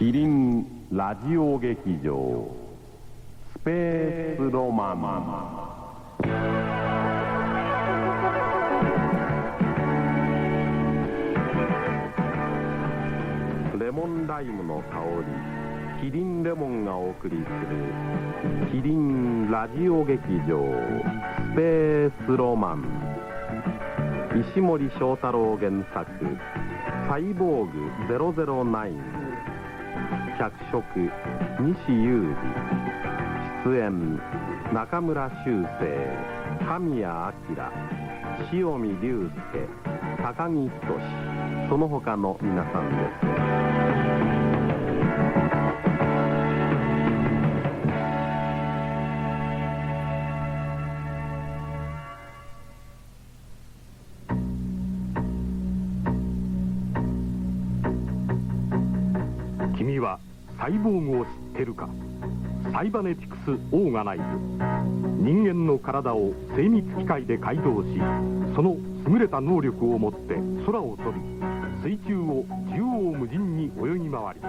キリンラジオ劇場スペースロマン。レモンライムの香りキリンレモンがお送りするキリンラジオ劇場スペースロマン。石森章太郎原作「サイボーグ009」脚色西裕二。出演中村修正。神谷明。塩見隆介。高木仁。その他の皆さんです。君はサイボーグを知ってるか？サイバネティクス・オーガナイズ。人間の体を精密機械で改造しその優れた能力を持って空を飛び水中を縦横無尽に泳ぎ回り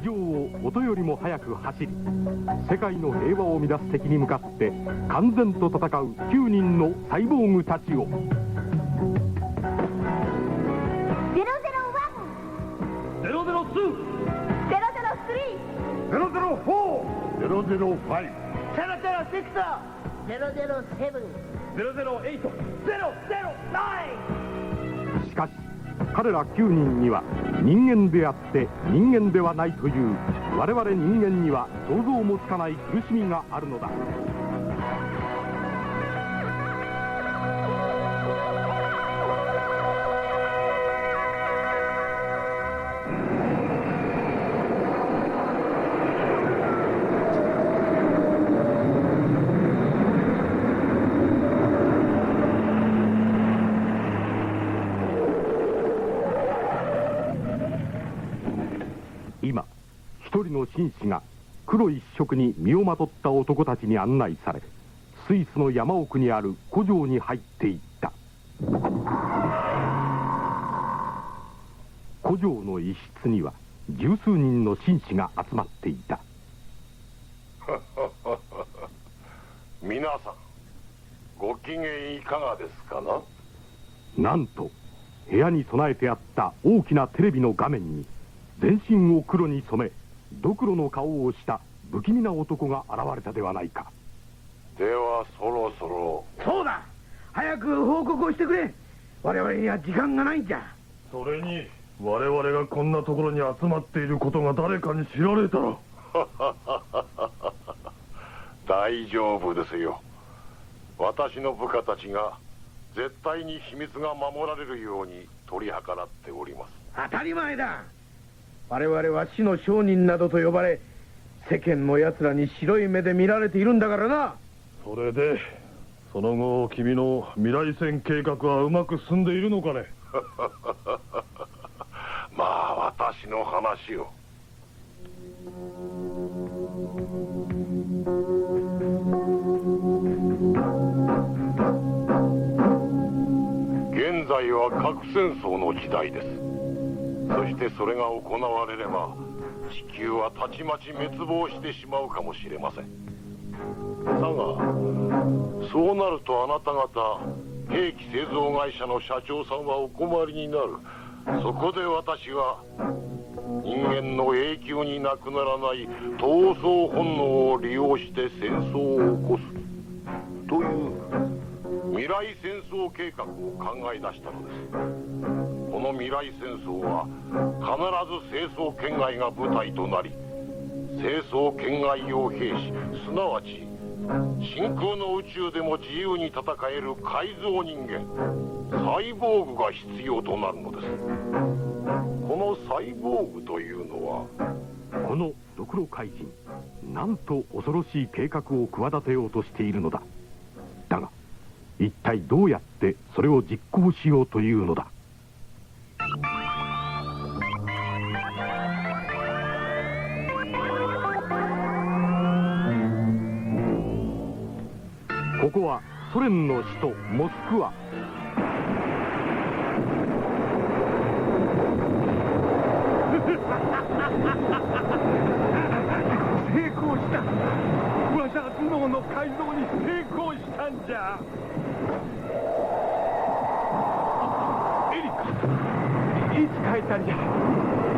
地上を音よりも速く走り世界の平和を乱す敵に向かって完全と戦う9人のサイボーグたちを。ゼロゼロワン。002 004005007008009しかし彼ら9人には人間であって人間ではないという我々人間には想像もつかない苦しみがあるのだ。人の紳士が黒一色に身をまとった男たちに案内されスイスの山奥にある古城に入っていった。古城の一室には十数人の紳士が集まっていた。皆さんご機嫌いかがですかな？なんと部屋に備えてあった大きなテレビの画面に全身を黒に染めドクロの顔をした不気味な男が現れたではないか。ではそろそろ。そうだ。早く報告をしてくれ。我々には時間がないんじゃ。それに我々がこんなところに集まっていることが誰かに知られたら。大丈夫ですよ。私の部下たちが絶対に秘密が守られるように取り計らっております。当たり前だ我々は死の商人などと呼ばれ世間の奴らに白い目で見られているんだからな。それでその後君の未来戦計画はうまく進んでいるのかね？まあ私の話を。現在は核戦争の時代です。そしてそれが行われれば地球はたちまち滅亡してしまうかもしれません。だがそうなるとあなた方兵器製造会社の社長さんはお困りになる。そこで私は人間の永久になくならない闘争本能を利用して戦争を起こす。という未来戦争計画を考え出したのですこの未来戦争は必ず清掃圏外が舞台となり清掃圏外用兵士すなわち真空の宇宙でも自由に戦える改造人間サイボーグが必要となるのですこのサイボーグというのはこのドクロ怪人なんと恐ろしい計画を企てようとしているのだ。一体どうやってそれを実行しようというのだ？ここはソ連の首都モスクワ。成功した。わしゃ頭脳の改造に成功したんじゃ。いつ帰ったんじゃ？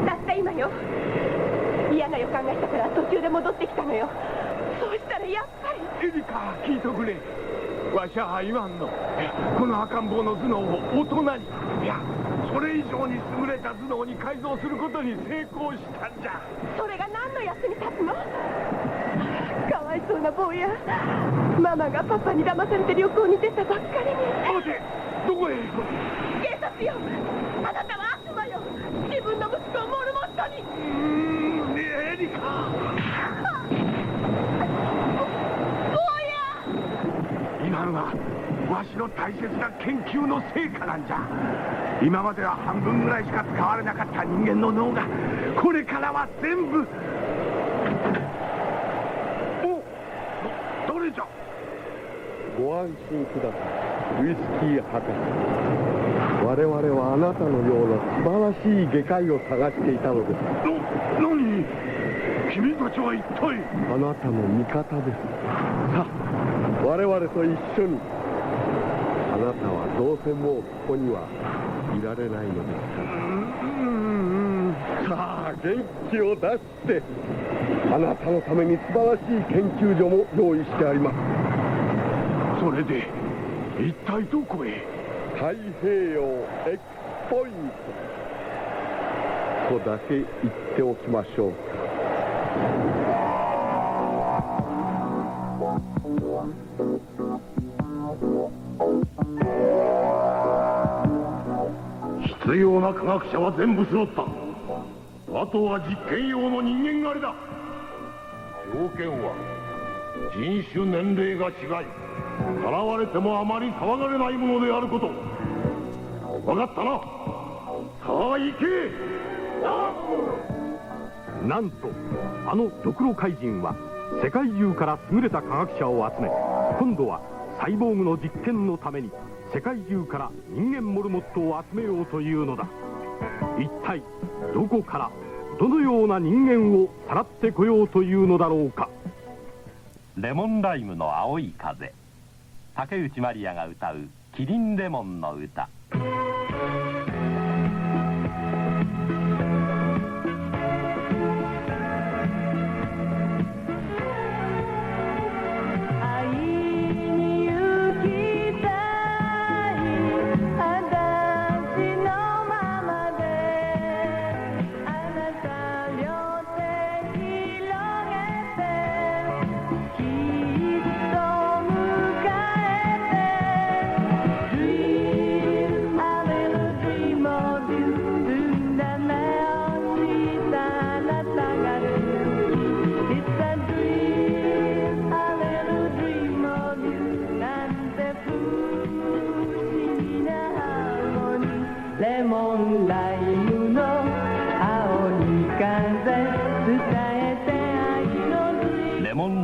たった今よ。嫌な予感がしたから途中で戻ってきたのよ。そうしたらやっぱり。エリカ聞いとくれ。わしゃ言わんの。この赤ん坊の頭脳を大人に。いやそれ以上に優れた頭脳に改造することに成功したんじゃ。それが何の役に立つの？かわいそうな坊や。ママがパパに騙されて旅行に出たばっかりに。待てどこへ行く警察よあなたは悪魔よ自分の息子をモルモットにうーんエリカ坊や今のがわしの大切な研究の成果なんじゃ今までは半分ぐらいしか使われなかった人間の脳がこれからは全部おどどれじゃご安心くださいウイスキー博士我々はあなたのような素晴らしい外科医を探していたのです。な何？君たちは一体？あなたの味方です。さあ我々と一緒に。あなたはどうせもうここにはいられないのですから。さあ元気を出して。あなたのために素晴らしい研究所も用意してあります。それで一体どこへ？太平洋 X ポイント。とだけ言っておきましょう。必要な科学者は全部揃った。あとは実験用の人間狩りだ。条件は。人種年齢が違いさらわれてもあまり騒がれないものであること。分かったな。さあ行け。なんとあのドクロ怪人は世界中から優れた科学者を集め今度はサイボーグの実験のために世界中から人間モルモットを集めようというのだ。一体どこからどのような人間をさらってこようというのだろうか。レモンライムの青い風。竹内まりやが歌う「キリンレモンの歌」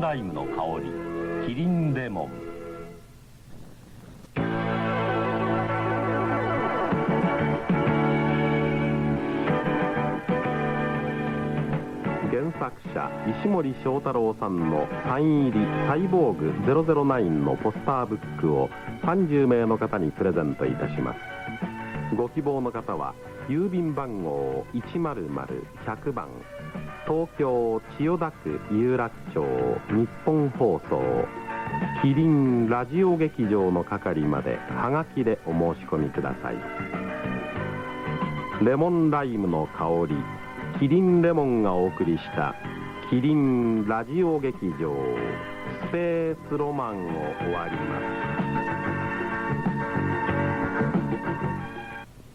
ライムの香りキリンレモン。原作者石森章太郎さんのサイン入り「サイボーグ009」のポスターブックを30名の方にプレゼントいたします。ご希望の方は郵便番号100-100番東京千代田区有楽町日本放送キリンラジオ劇場の係まではがきでお申し込みください。レモンライムの香りキリンレモンがお送りしたキリンラジオ劇場スペースロマンを終わります。